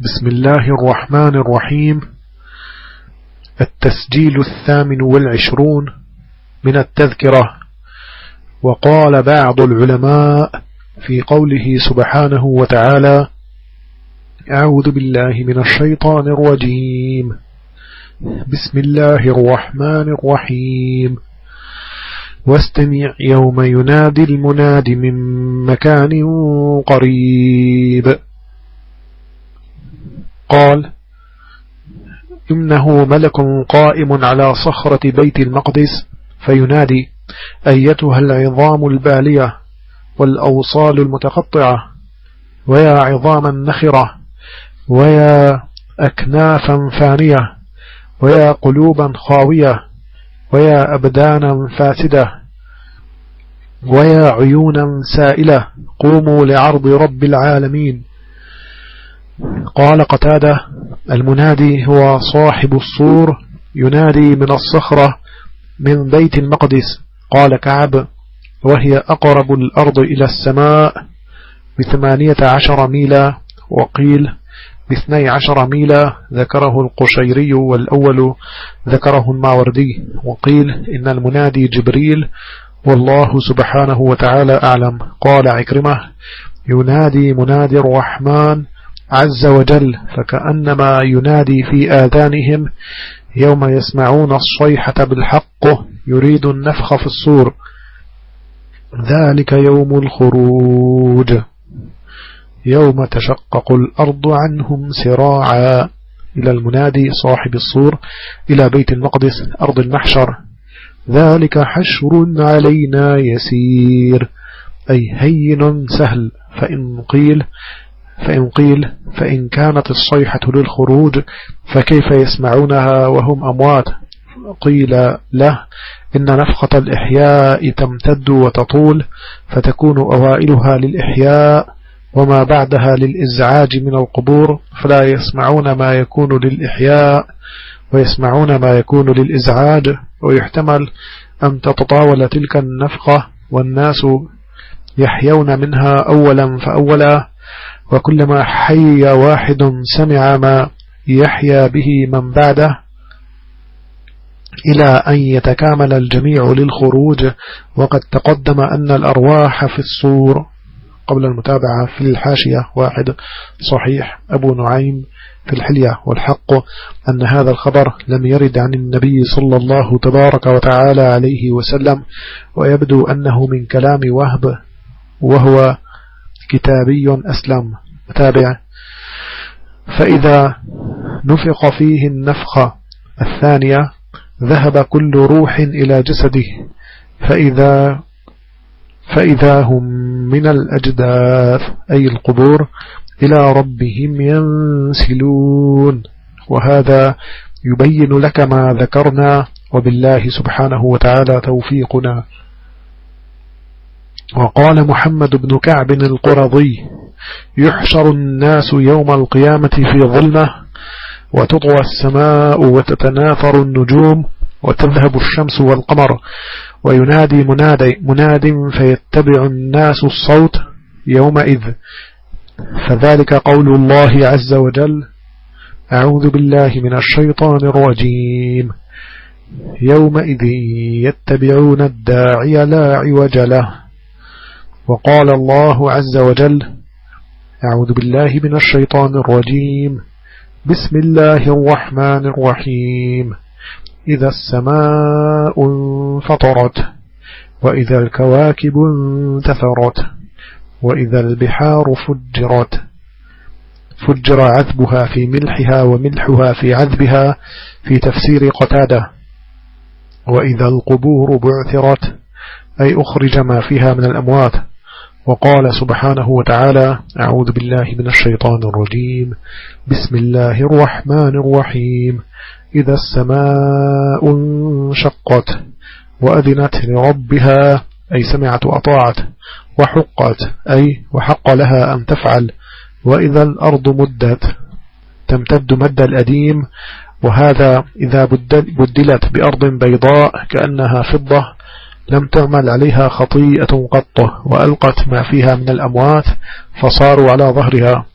بسم الله الرحمن الرحيم. التسجيل الثامن والعشرون من التذكرة. وقال بعض العلماء في قوله سبحانه وتعالى أعوذ بالله من الشيطان الرجيم. بسم الله الرحمن الرحيم. واستمع يوم ينادي المناد من مكان قريب. قال إنه ملك قائم على صخرة بيت المقدس فينادي أيتها العظام البالية والأوصال المتقطعة ويا عظاما نخرة ويا أكنافا فانية ويا قلوبا خاوية ويا أبدانا فاسدة ويا عيونا سائلة قوموا لعرض رب العالمين. قال قتادة المنادي هو صاحب الصور ينادي من الصخرة من بيت المقدس. قال كعب وهي أقرب الأرض إلى السماء بثمانية عشر ميلا. وقيل باثني عشر ميلا ذكره القشيري والأول ذكره الماوردي وقيل إن المنادي جبريل والله سبحانه وتعالى أعلم. قال عكرمة ينادي منادي الرحمن عز وجل فكأنما ينادي في آذانهم يوم يسمعون الصيحة بالحق يريد النفخ في الصور. ذلك يوم الخروج. يوم تشقق الأرض عنهم سراعا. إلى المنادي صاحب الصور إلى بيت المقدس أرض المحشر. ذلك حشر علينا يسير. أي هين سهل. فإن قيل فإن قيل فإن كانت الصيحة للخروج فكيف يسمعونها وهم أموات؟ قيل له إن نفخة الإحياء تمتد وتطول فتكون أوائلها للإحياء وما بعدها للإزعاج من القبور فلا يسمعون ما يكون للإحياء ويسمعون ما يكون للإزعاج ويحتمل أن تتطاول تلك النفخة والناس يحيون منها أولا فأولا وكلما حي واحد سمع ما يحيا به من بعده إلى أن يتكامل الجميع للخروج وقد تقدم أن الأرواح في الصور قبل المتابعة في الحاشية واحد. صحيح أبو نعيم في الحلية. والحق أن هذا الخبر لم يرد عن النبي صلى الله تبارك وتعالى عليه وسلم ويبدو أنه من كلام وهب وهو كتابي أسلم. تابع فإذا نفق فيه النفخة الثانية ذهب كل روح إلى جسده. فإذا فإذا هم من الأجداث أي القبور إلى ربهم ينسلون. وهذا يبين لك ما ذكرنا وبالله سبحانه وتعالى توفيقنا. وقال محمد بن كعب القرضي يحشر الناس يوم القيامة في ظلمة وتطوى السماء وتتناثر النجوم وتذهب الشمس والقمر وينادي منادي مناد فيتبع الناس الصوت يومئذ. فذلك قول الله عز وجل أعوذ بالله من الشيطان الرجيم. يومئذ يتبعون الداعي لا عوج له. وقال الله عز وجل أعوذ بالله من الشيطان الرجيم. بسم الله الرحمن الرحيم. إذا السماء انفطرت وإذا الكواكب انتثرت وإذا البحار فجرت. فجر عذبها في ملحها وملحها في عذبها في تفسير قتادة. وإذا القبور بعثرت أي أخرج ما فيها من الأموات. وقال سبحانه وتعالى أعوذ بالله من الشيطان الرجيم. بسم الله الرحمن الرحيم. إذا السماء انشقت وأذنت لربها أي سمعت وأطاعت وحقت أي وحق لها أن تفعل. وإذا الأرض مدت تمتد مد الأديم. وهذا إذا بدلت بأرض بيضاء كأنها فضة لم تعمل عليها خطيئة قط وألقت ما فيها من الأموات فصاروا على ظهرها.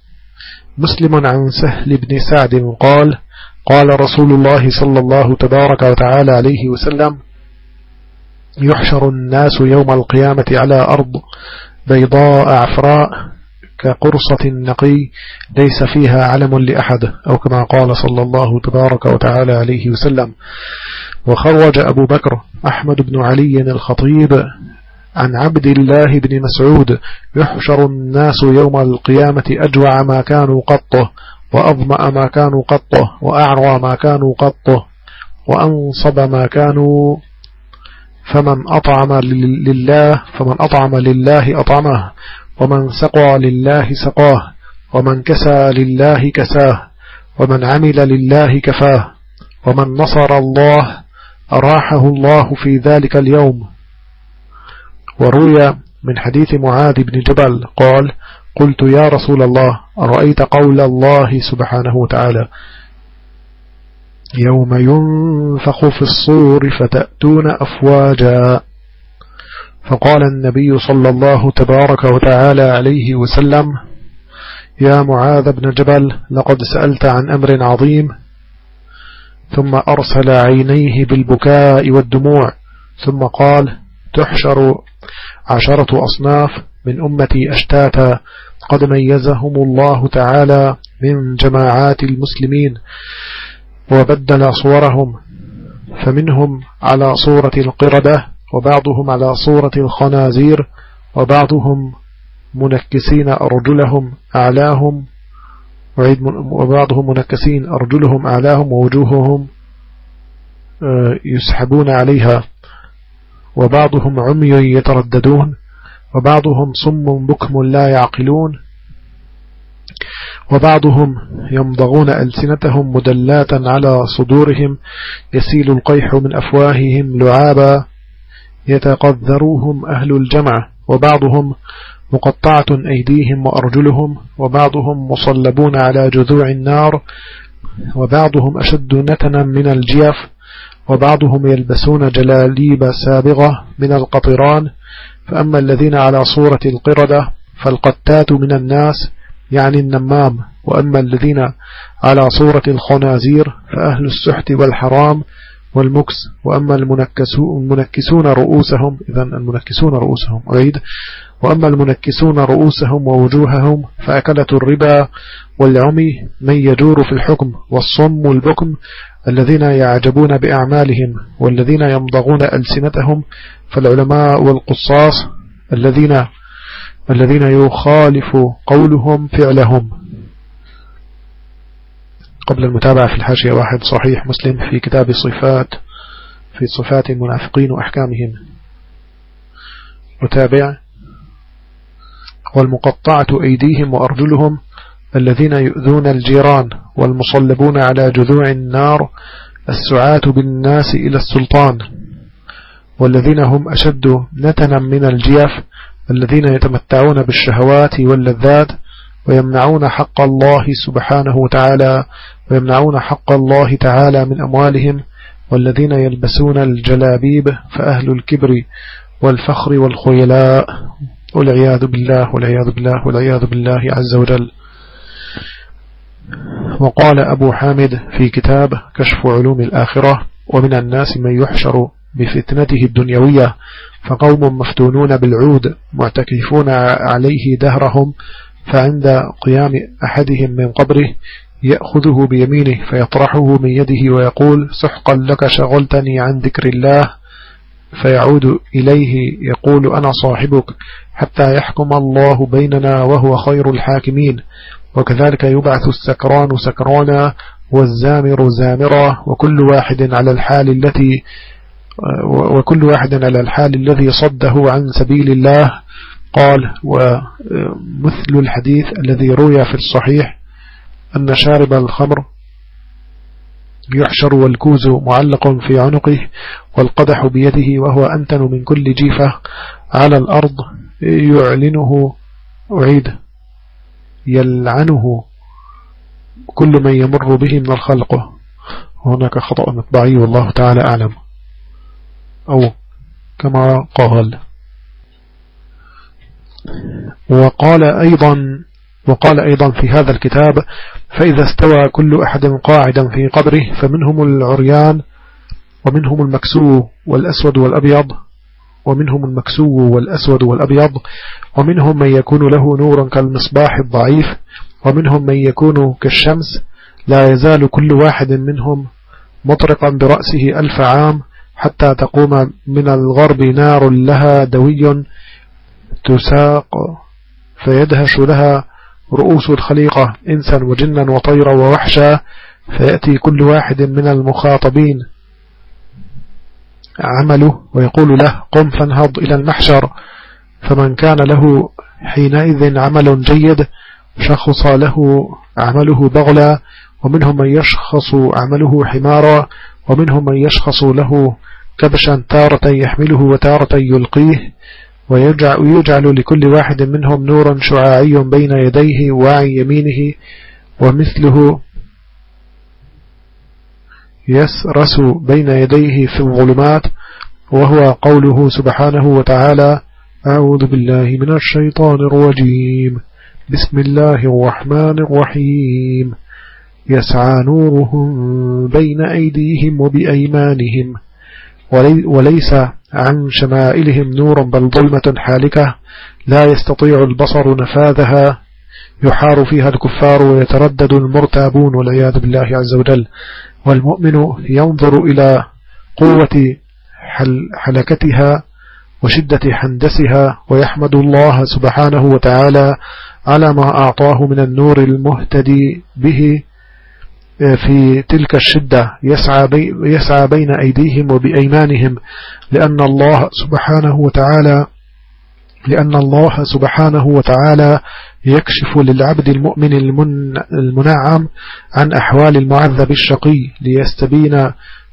مسلم عن سهل بن سعد قال قال رسول الله صلى الله تبارك وتعالى عليه وسلم يحشر الناس يوم القيامة على أرض بيضاء عفراء كقرصة نقي ليس فيها علم لأحد أو كما قال صلى الله تبارك وتعالى عليه وسلم. وخرج أبو بكر أحمد بن علي الخطيب عن عبد الله بن مسعود يحشر الناس يوم القيامة أجوع ما كانوا قطه وأظمأ ما كانوا قطه وأعرى ما كانوا قطه وأنصب ما كانوا فمن أطعم لله فمن أطعم لله أطعمه ومن سقى لله سقاه ومن كسى لله كساه ومن عمل لله كفاه ومن نصر الله أراحه الله في ذلك اليوم. وروي من حديث معاذ بن جبل قال قلت يا رسول الله أرأيت قول الله سبحانه وتعالى يوم ينفخ في الصور فتأتون أفواجا. فقال النبي صلى الله تبارك وتعالى عليه وسلم يا معاذ بن جبل لقد سألت عن أمر عظيم ثم أرسل عينيه بالبكاء والدموع ثم قال تحشر عشرة أصناف من أمتي أشتاتا قد ميزهم الله تعالى من جماعات المسلمين وبدل صورهم فمنهم على صورة القردة وبعضهم على صورة الخنازير وبعضهم منكسين أرجلهم أعلاهم وبعضهم منكسين أرجلهم أعلاهم ووجوههم آه، يسحبون عليها وبعضهم عمي يترددون وبعضهم صم بكم لا يعقلون وبعضهم يمضغون ألسنتهم مدلاتا على صدورهم يسيل القيح من أفواههم لعابا يتقذروهم أهل الجمع وبعضهم مقطعة أيديهم وأرجلهم وبعضهم مصلبون على جذوع النار وبعضهم أشد نتنا من الجيف وبعضهم يلبسون جلاليب سابغة من القطران. فأما الذين على صورة القردة فالقتات من الناس يعني النمام. وأما الذين على صورة الخنازير فأهل السحت والحرام والمكس. وأما المنكسون رؤوسهم إذا المنكسون رؤوسهم. أعيد. وأما المنكسون رؤوسهم ووجوههم فأكلة الربا والعمي من يجور في الحكم والصم والبكم الذين يعجبون بأعمالهم والذين يمضغون ألسنتهم فالعلماء والقصاص الذين الذين يخالف قولهم فعلهم. قبل المتابعة في الحاشية واحد صحيح مسلم في كتاب صفات في صفات المنافقين وأحكامهم. وتابع والمقطعة أيديهم وأرجلهم الذين يؤذون الجيران والمصلبون على جذوع النار السعاة بالناس إلى السلطان والذين هم أشد نتنا من الجيف الذين يتمتعون بالشهوات واللذات ويمنعون حق الله سبحانه وتعالى ويمنعون حق الله تعالى من أموالهم والذين يلبسون الجلابيب فأهل الكبر والفخر والخيلاء والعياذ بالله والعياذ بالله والعياذ بالله عز وجل. وقال أبو حامد في كتاب كشف علوم الآخرة ومن الناس من يحشر بفتنته الدنيوية فقوم مفتونون بالعود معتكفون عليه دهرهم فعند قيام أحدهم من قبره يأخذه بيمينه فيطرحه من يده ويقول سحقا لك شغلتني عن ذكر الله. فيعود إليه يقول أنا صاحبك حتى يحكم الله بيننا وهو خير الحاكمين. وكذلك يبعث السكران سكرانا والزامر زامرا وكل واحد على الحال التي وكل واحد على الحال الذي صده عن سبيل الله. قال ومثل الحديث الذي روي في الصحيح أن شارب الخمر يحشر والكوز معلق في عنقه والقدح بيده وهو أنتن من كل جيفة على الأرض يعلنه أعيد يلعنه كل من يمر به من الخلق. هناك خطأ مطبعي والله تعالى أعلم. أو كما قال. وقال أيضا وقال أيضا في هذا الكتاب فإذا استوى كل أحد قاعدا في قبره فمنهم العريان ومنهم المكسو والأسود والأبيض ومنهم المكسو والأسود والأبيض ومنهم من يكون له نور كالمصباح الضعيف ومنهم من يكون كالشمس لا يزال كل واحد منهم مطرقا برأسه ألف عام حتى تقوم من الغرب نار لها دوي تساق فيدهش لها رؤوس الخليقة إنسا وجنا وطيرا ووحشا فيأتي كل واحد من المخاطبين. عمله ويقول له قم فانهض إلى المحشر. فمن كان له حينئذ عمل جيد شخص له عمله بغلا ومنهم من يشخص عمله حمارا ومنهم من يشخص له كبشا تارة يحمله وتارة يلقيه. ويجعل لكل واحد منهم نور شعاعي بين يديه وعن يمينه ومثله يسرس بين يديه في الظلمات وهو قوله سبحانه وتعالى أعوذ بالله من الشيطان الرجيم بسم الله الرحمن الرحيم. يسعى نورهم بين أيديهم وبأيمانهم. وليس عن شمائلهم نور بل ظلمة حالكة لا يستطيع البصر نفاذها يحار فيها الكفار ويتردد المرتابون والعياذ بالله عز وجل. والمؤمن ينظر إلى قوة حلكتها وشدة حندسها ويحمد الله سبحانه وتعالى على ما أعطاه من النور المهتدي به في تلك الشدة يسعى, بي يسعى بين أيديهم وبأيمانهم لأن الله سبحانه وتعالى لأن الله سبحانه وتعالى يكشف للعبد المؤمن المنعم عن أحوال المعذب الشقي ليستبين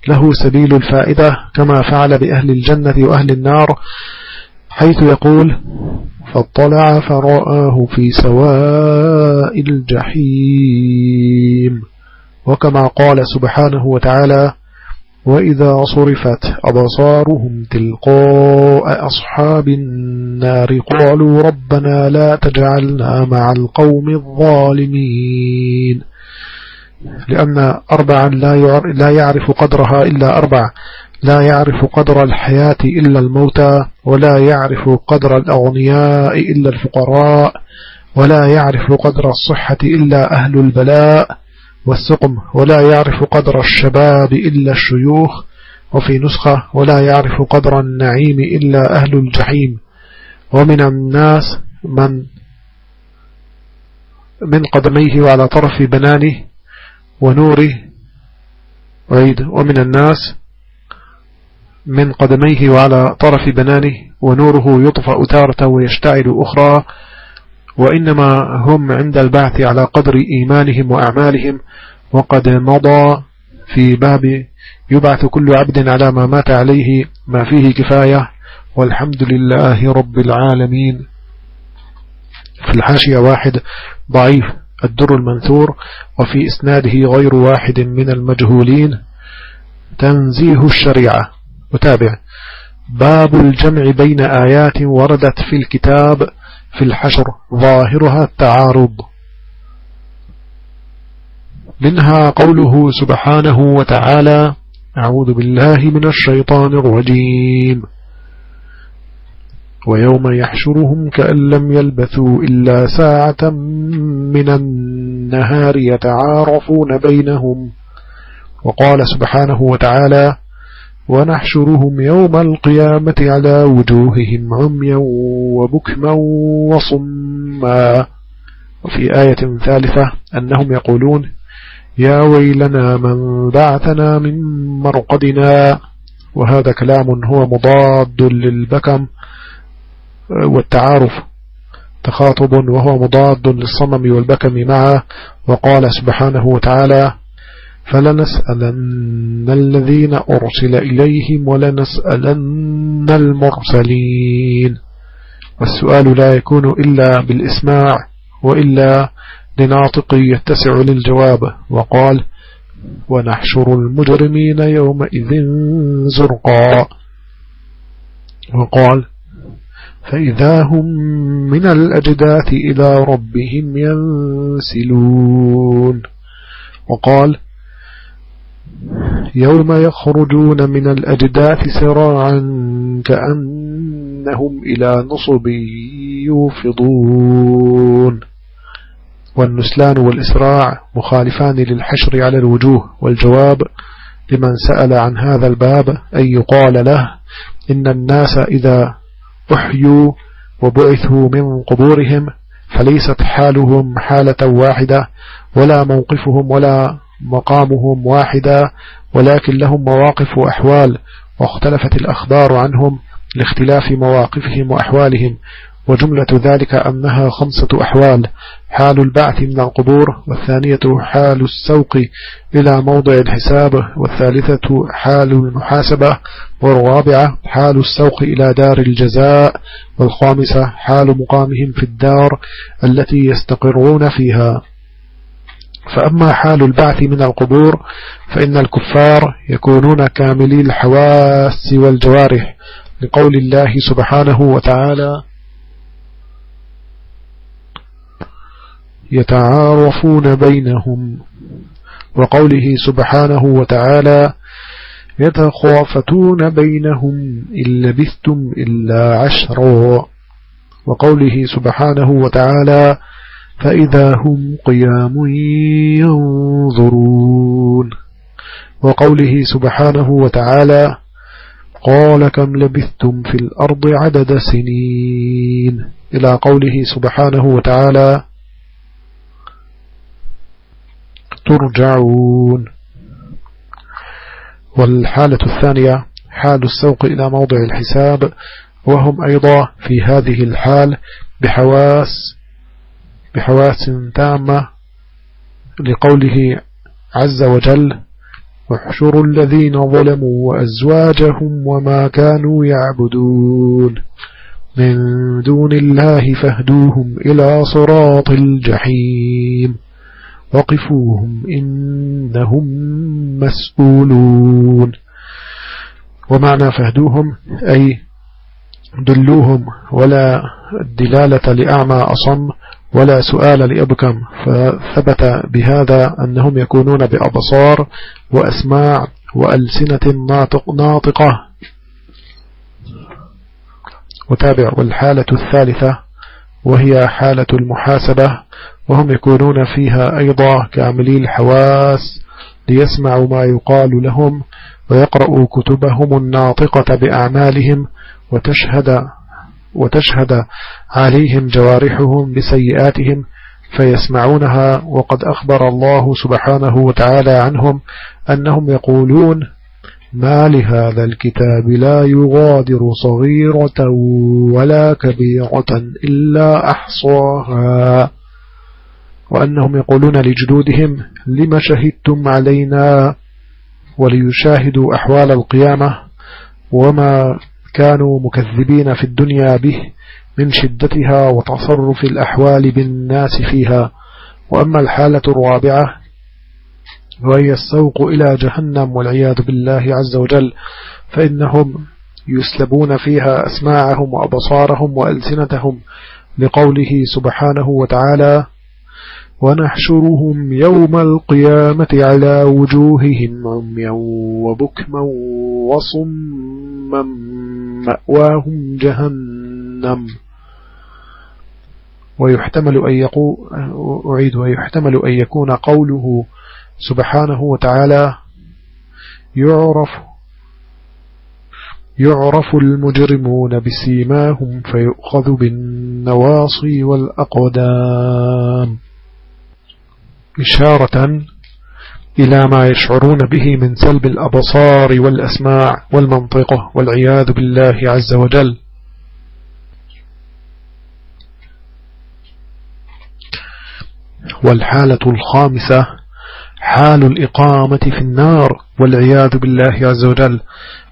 له سبيل الفائدة كما فعل بأهل الجنة وأهل النار حيث يقول فاطلع فرآه في سواء الجحيم وكما قال سبحانه وتعالى وإذا صرفت أبصارهم تلقاء أصحاب النار قالوا ربنا لا تجعلنا مع القوم الظالمين. لأن أربعا لا يعرف قدرها إلا أربع لا يعرف قدر الحياة إلا الموتى ولا يعرف قدر الأغنياء إلا الفقراء ولا يعرف قدر الصحة إلا أهل البلاء. والسقم ولا يعرف قدر الشباب إلا الشيوخ وفي نسخة ولا يعرف قدر النعيم إلا أهل الجحيم. ومن الناس من من قدميه وعلى طرف بنانه ونوره وعيد ومن الناس من قدميه وعلى طرف بنانه ونوره يطفأ تارة ويشتعل أخرى وإنما هم عند البعث على قدر إيمانهم وأعمالهم وقد مضى في باب يبعث كل عبد على ما مات عليه ما فيه كفاية والحمد لله رب العالمين. في الحاشية واحد ضعيف الدر المنثور وفي إسناده غير واحد من المجهولين. تنزيه الشريعة. متابع. باب الجمع بين آيات وردت في الكتاب في الحشر ظاهرها التعارض. منها قوله سبحانه وتعالى أعوذ بالله من الشيطان الرجيم. ويوم يحشرهم كأن لم يلبثوا إلا ساعة من النهار يتعارفون بينهم. وقال سبحانه وتعالى ونحشرهم يوم القيامة على وجوههم عميا وبكما وصما. وفي آية ثالثة أنهم يقولون يا ويلنا من بعثنا من مرقدنا. وهذا كلام هو مضاد للبكم والتعارف تخاطب وهو مضاد للصمم والبكم معه. وقال سبحانه وتعالى فلنسألن الذين أرسل إليهم ولنسألن المرسلين. والسؤال لا يكون إلا بالإسماع وإلا لناطق يتسع للجواب. وقال ونحشر المجرمين يومئذ زرقا. وقال فإذا هم من الأجداث إلى ربهم ينسلون. وقال يوم يخرجون من الأجداث سراعا كأنهم إلى نصب يوفضون. والنسلان والإسراع مخالفان للحشر على الوجوه والجواب لمن سأل عن هذا الباب أن يقال له إن الناس إذا أحيوا وبعثوا من قبورهم فليست حالهم حالة واحدة ولا موقفهم ولا مقامهم واحدا ولكن لهم مواقف وأحوال واختلفت الأخبار عنهم لاختلاف مواقفهم وأحوالهم وجملة ذلك أنها خمسة أحوال حال البعث من القبور والثانية حال السوق إلى موضع الحساب والثالثة حال المحاسبة والرابعة حال السوق إلى دار الجزاء والخامسة حال مقامهم في الدار التي يستقرون فيها. فأما حال البعث من القبور فإن الكفار يكونون كاملي الحواس والجوارح لقول الله سبحانه وتعالى يتعارفون بينهم وقوله سبحانه وتعالى يتخافتون بينهم إن لبثتم إلا عشرا وقوله سبحانه وتعالى فإذا هم قيام ينظرون. وقوله سبحانه وتعالى قال كم لبثتم في الأرض عدد سنين. إلى قوله سبحانه وتعالى ترجعون. والحالة الثانية حال السوق إلى موضع الحساب وهم أيضا في هذه الحال بحواس بحواس تامة لقوله عز وجل واحشروا الذين ظلموا وأزواجهم وما كانوا يعبدون من دون الله فاهدوهم إلى صراط الجحيم وقفوهم إنهم مسؤولون. ومعنى فهدوهم أي دلوهم ولا دلالة لأعمى أصم ولا سؤال لأبكم. فثبت بهذا أنهم يكونون بأبصار وأسماع وألسنة ناطق ناطقة. وتابع. والحالة الثالثة وهي حالة المحاسبة. وهم يكونون فيها أيضا كاملي الحواس ليسمعوا ما يقال لهم ويقرأوا كتبهم الناطقة بأعمالهم وتشهد وتشهد عليهم جوارحهم بسيئاتهم فيسمعونها وقد أخبر الله سبحانه وتعالى عنهم أنهم يقولون ما لهذا الكتاب لا يغادر صغيرة ولا كبيرة إلا أحصاها وأنهم يقولون لجدودهم لما شهدتم علينا وليشاهدوا أحوال القيامة وما كانوا مكذبين في الدنيا به من شدتها وتصرف الأحوال بالناس فيها. وأما الحالة الرابعة وهي السوق إلى جهنم والعياذ بالله عز وجل فإنهم يسلبون فيها أسماعهم وأبصارهم وألسنتهم لقوله سبحانه وتعالى ونحشرهم يوم القيامة على وجوههم عميا وبكما وصما مأواهم جهنم. ويحتمل أن يقول أعيد ويحتمل أن يكون قوله سبحانه وتعالى يعرف يعرف المجرمون بسيماهم فيؤخذ بالنواصي والأقدام. إشارة إلى ما يشعرون به من سلب الأبصار والأسماع والمنطقة والعياذ بالله عز وجل. والحالة الخامسة حال الإقامة في النار والعياذ بالله عز وجل.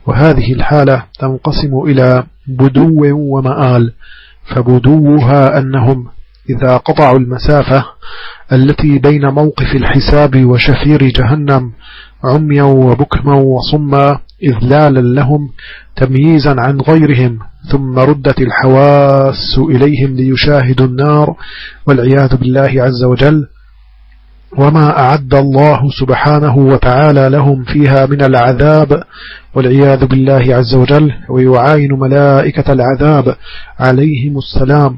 وهذه الحالة تنقسم إلى بدو ومآل فبدوها أنهم إذا قطعوا المسافة التي بين موقف الحساب وشفير جهنم عميا وبكما وصما إذلالا لهم تمييزا عن غيرهم ثم ردت الحواس إليهم ليشاهدوا النار والعياذ بالله عز وجل. وما أعد الله سبحانه وتعالى لهم فيها من العذاب والعياذ بالله عز وجل ويعاين ملائكة العذاب عليهم السلام.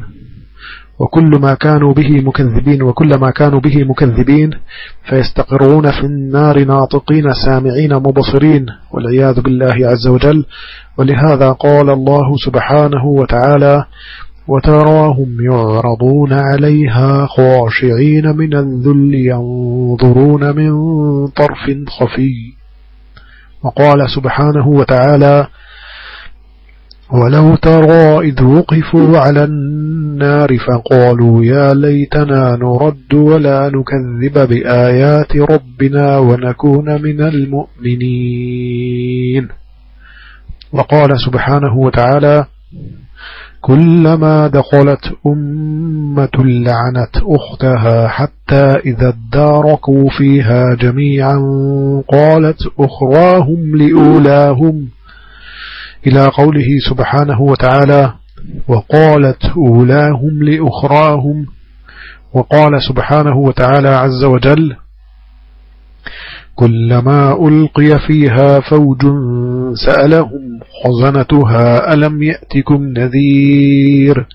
وكل ما كانوا به مكذبين وكل ما كانوا به مكذبين فيستقرون في النار ناطقين سامعين مبصرين والعياذ بالله عز وجل. ولهذا قال الله سبحانه وتعالى وتراهم يعرضون عليها خاشعين من الذل ينظرون من طرف خفي. وقال سبحانه وتعالى ولو ترى إذ وقفوا على النار فقالوا يا ليتنا نرد ولا نكذب بآيات ربنا ونكون من المؤمنين. وقال سبحانه وتعالى كلما دخلت أمة لعنت أختها حتى إذا اداركوا فيها جميعا قالت أخراهم لأولاهم. إلى قوله سبحانه وتعالى وقالت أولاهم لأخراهم وقال سبحانه وتعالى عز وجل كلما ألقي فيها فوج سألهم خزنتها ألم يأتكم نذير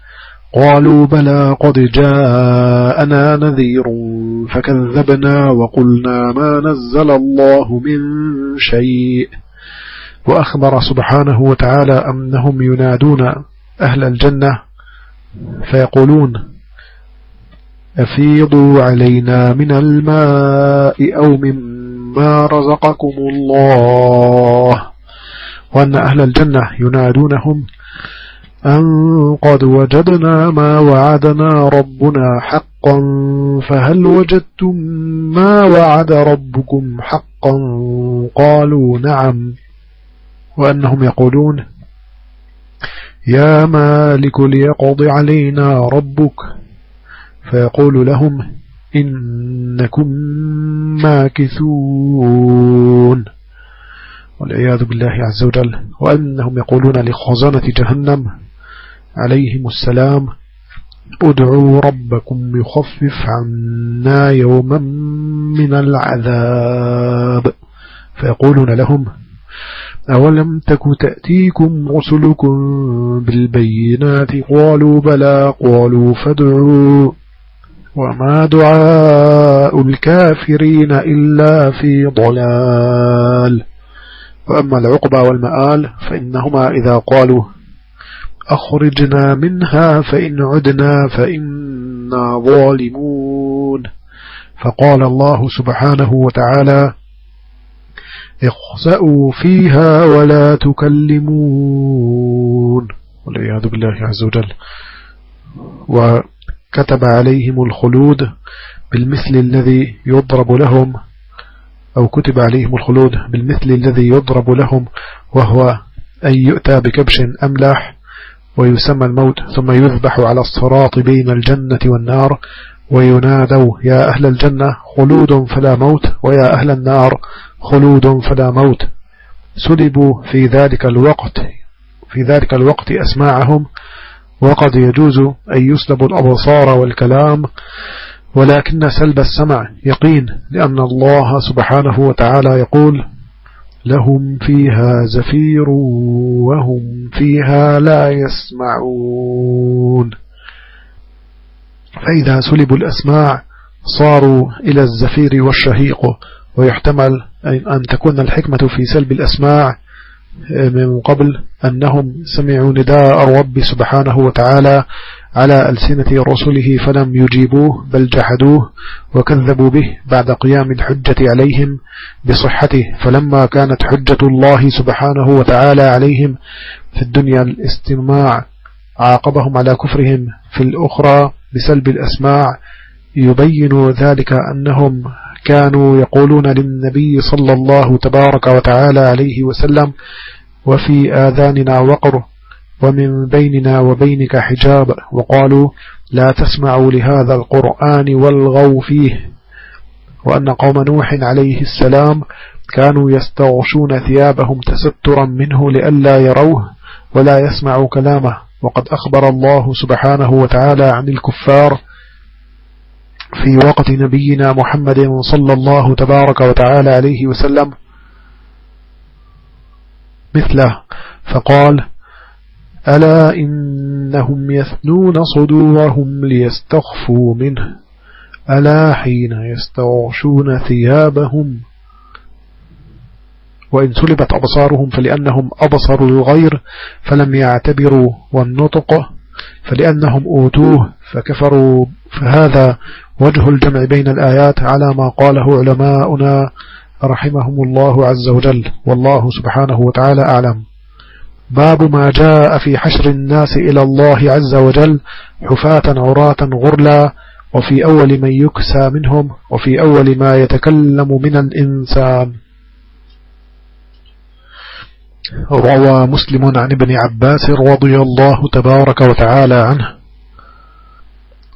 قالوا بلى قد جاءنا نذير فكذبنا وقلنا ما نزل الله من شيء وأخبر سبحانه وتعالى أنهم ينادون أهل الجنة فيقولون أفيضوا علينا من الماء أو مما رزقكم الله. وأن أهل الجنة ينادونهم أن قد وجدنا ما وعدنا ربنا حقا فهل وجدتم ما وعد ربكم حقا؟ قالوا نعم. وأنهم يقولون يا مالك ليقض علينا ربك. فيقول لهم إنكم ماكثون. والعياذ بالله عز وجل. وأنهم يقولون لخزانة جهنم عليهم السلام. ادعوا ربكم يخفف عنا يوما من العذاب. فيقولون لهم أولم تك تأتيكم رسلكم بالبينات قالوا بلى قالوا فادعوا وما دعاء الكافرين إلا في ضلال وأما العقبى والمآل فإنهما إذا قالوا أخرجنا منها فإن عدنا فإنا ظالمون فقال الله سبحانه وتعالى اخسأوا فيها ولا تكلمون والعياذ بالله عز وجل. وكتب عليهم الخلود بالمثل الذي يضرب لهم أو كتب عليهم الخلود بالمثل الذي يضرب لهم وهو أن يؤتى بكبش أملح ويسمى الموت ثم يذبح على الصراط بين الجنة والنار وينادوا يا أهل الجنة خلود فلا موت ويا أهل النار خلود فلا موت. سلبوا في ذلك الوقت في ذلك الوقت أسماعهم وقد يجوز أن يسلب الأبصار والكلام ولكن سلب السمع يقين لأن الله سبحانه وتعالى يقول لهم فيها زفير وهم فيها لا يسمعون. فإذا سلبوا الأسماع صاروا إلى الزفير والشهيق ويحتمل أن تكون الحكمة في سلب الأسماع من قبل أنهم سمعوا نداء الرب سبحانه وتعالى على ألسنة رسله فلم يجيبوه بل جحدوه وكذبوا به بعد قيام الحجة عليهم بصحته. فلما كانت حجة الله سبحانه وتعالى عليهم في الدنيا الاستماع عاقبهم على كفرهم في الأخرى بسلب الأسماع يبين ذلك أنهم كانوا يقولون للنبي صلى الله تبارك وتعالى عليه وسلم وفي آذاننا وقر ومن بيننا وبينك حجاب. وقالوا لا تسمعوا لهذا القرآن والغوا فيه. وأن قوم نوح عليه السلام كانوا يستغشون ثيابهم تسترا منه لئلا يروه ولا يسمعوا كلامه. وقد أخبر الله سبحانه وتعالى عن الكفار في وقت نبينا محمد صلى الله تبارك وتعالى عليه وسلم مثله فقال ألا إنهم يثنون صدورهم ليستخفوا منه؟ ألا حين يستغشون ثيابهم؟ وإن سلبت أبصارهم فلأنهم أبصروا الغير فلم يعتبروا والنطق فلأنهم أوتوه فكفروا فهذا وجه الجمع بين الآيات على ما قاله علماؤنا رحمهم الله عز وجل. والله سبحانه وتعالى أعلم. باب ما جاء في حشر الناس إلى الله عز وجل حفاة عراة غرلا وفي أول من يكسى منهم وفي أول ما يتكلم من الإنسان. روى مسلم عن ابن عباس رضي الله تبارك وتعالى عنه.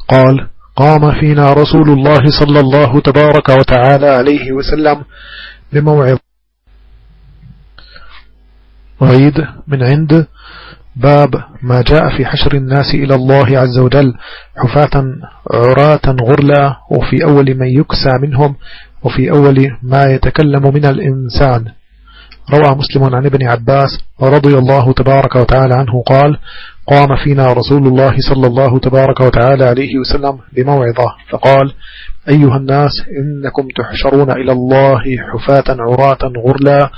قال قام فينا رسول الله صلى الله تبارك وتعالى عليه وسلم بموعظ عيد من عند باب ما جاء في حشر الناس إلى الله عز وجل حفاة عراة غرلا وفي أول من يكسى منهم وفي أول ما يتكلم من الإنسان. روى مسلم عن ابن عباس رضي الله تبارك وتعالى عنه قال قام فينا رسول الله صلى الله تبارك وتعالى عليه وسلم بموعظة فقال أيها الناس إنكم تحشرون إلى الله حفاة عراة غرلا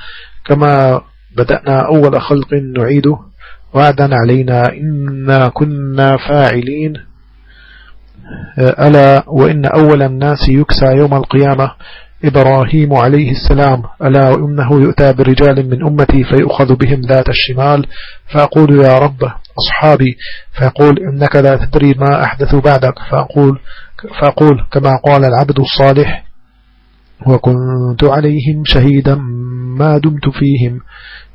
كما بدأنا أول خلق نعيده وعدا علينا إنا كنا فاعلين. ألا وإن أول الناس يكسى يوم القيامة إبراهيم عليه السلام ألا وإنه يؤتى برجال من أمتي فيؤخذ بهم ذات الشمال؟ فأقول يا رب أصحابي فيقول إنك لا تدري ما أحدث بعدك. فأقول, فأقول كما قال العبد الصالح وكنت عليهم شهيدا ما دمت فيهم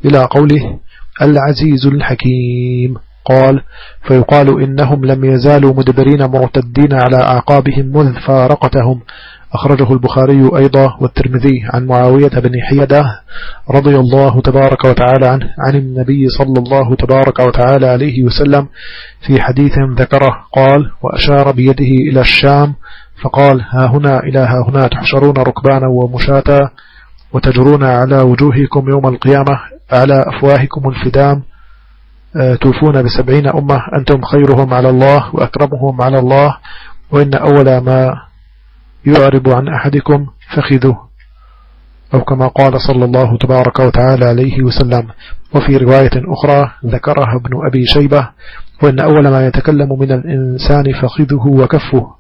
إلى قوله العزيز الحكيم. قال فيقال إنهم لم يزالوا مدبرين مرتدين على أعقابهم مذ فارقتهم. أخرجه البخاري أيضا والترمذي عن معاوية بن حيدة رضي الله تبارك وتعالى عنه عن النبي صلى الله تبارك وتعالى عليه وسلم في حديث ذكره قال وأشار بيده إلى الشام فقال ها هنا إلى ها هنا تحشرون ركبانا ومشاتا وتجرون على وجوهكم يوم القيامة على أفواهكم الفدام آه، توفون بسبعين أمة أنتم خيرهم على الله وأكرمهم على الله وإن أول ما يعرب عن أحدكم فخذوه. أو كما قال صلى الله تبارك وتعالى عليه وسلم. وفي رواية أخرى ذكرها ابن أبي شيبة وإن أول ما يتكلم من الإنسان فخذه وكفه.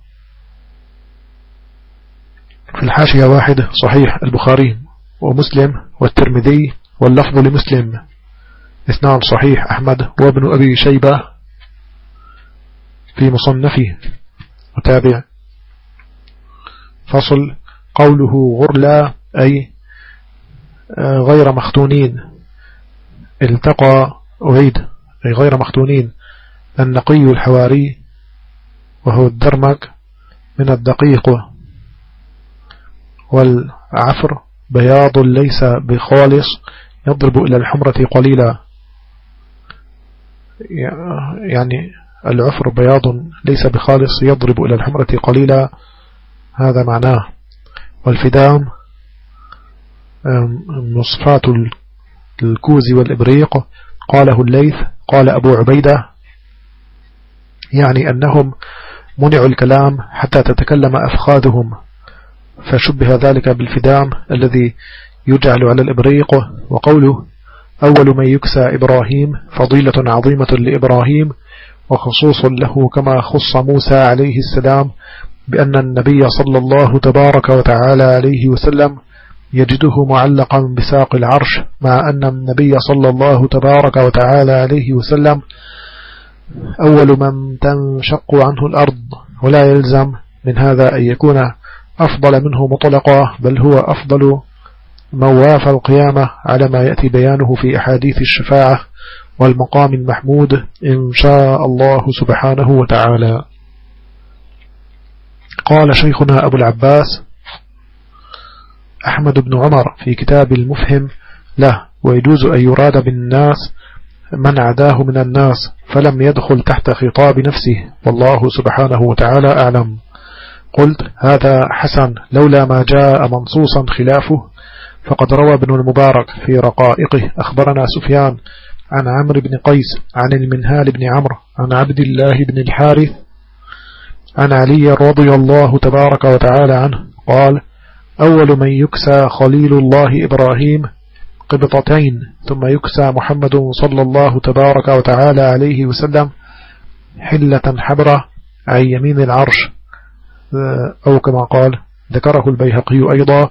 في الحاشية واحد صحيح البخاري ومسلم والترمذي واللفظ لمسلم. اثنان صحيح أحمد وابن أبي شيبة في مصنفه. وتابع. فصل قوله غرلا أي آه، غير مختونين. التقى أعيد أي غير مختونين. النقي الحواري وهو الدرمك من الدقيق. والعفر بياض ليس بخالص يضرب إلى الحمرة قليلا. يعني العفر بياض ليس بخالص يضرب إلى الحمرة قليلا. هذا معناه. والفدام مصفات الكوز والإبريق. قاله الليث قال أبو عبيدة يعني أنهم منعوا الكلام حتى تتكلم أفخاذهم. فشبه ذلك بالفدام الذي يجعل على الإبريق. وقوله أول من يكسى إبراهيم فضيلة عظيمة لإبراهيم وخصوص له كما خص موسى عليه السلام بأن النبي صلى الله تبارك وتعالى عليه وسلم يجده معلقا بساق العرش مع أن النبي صلى الله تبارك وتعالى عليه وسلم أول من تنشق عنه الأرض ولا يلزم من هذا أن يكون أفضل منه مطلقا بل هو أفضل مواف القيامة على ما يأتي بيانه في أحاديث الشفاعة والمقام المحمود إن شاء الله سبحانه وتعالى. قال شيخنا أبو العباس أحمد بن عمر في كتاب المفهم له ويجوز أن يراد بالناس من عداه من الناس فلم يدخل تحت خطاب نفسه والله سبحانه وتعالى أعلم. قلت هذا حسن لولا ما جاء منصوصا خلافه. فقد روى ابن المبارك في رقائقه أخبرنا سفيان عن عمرو بن قيس عن المنهال بن عمرو عن عبد الله بن الحارث عن علي رضي الله تبارك وتعالى عنه قال أول من يكسى خليل الله إبراهيم قبطتين ثم يكسى محمد صلى الله تبارك وتعالى عليه وسلم حلة حبرة عن يمين العرش. أو كما قال ذكره البيهقي أيضا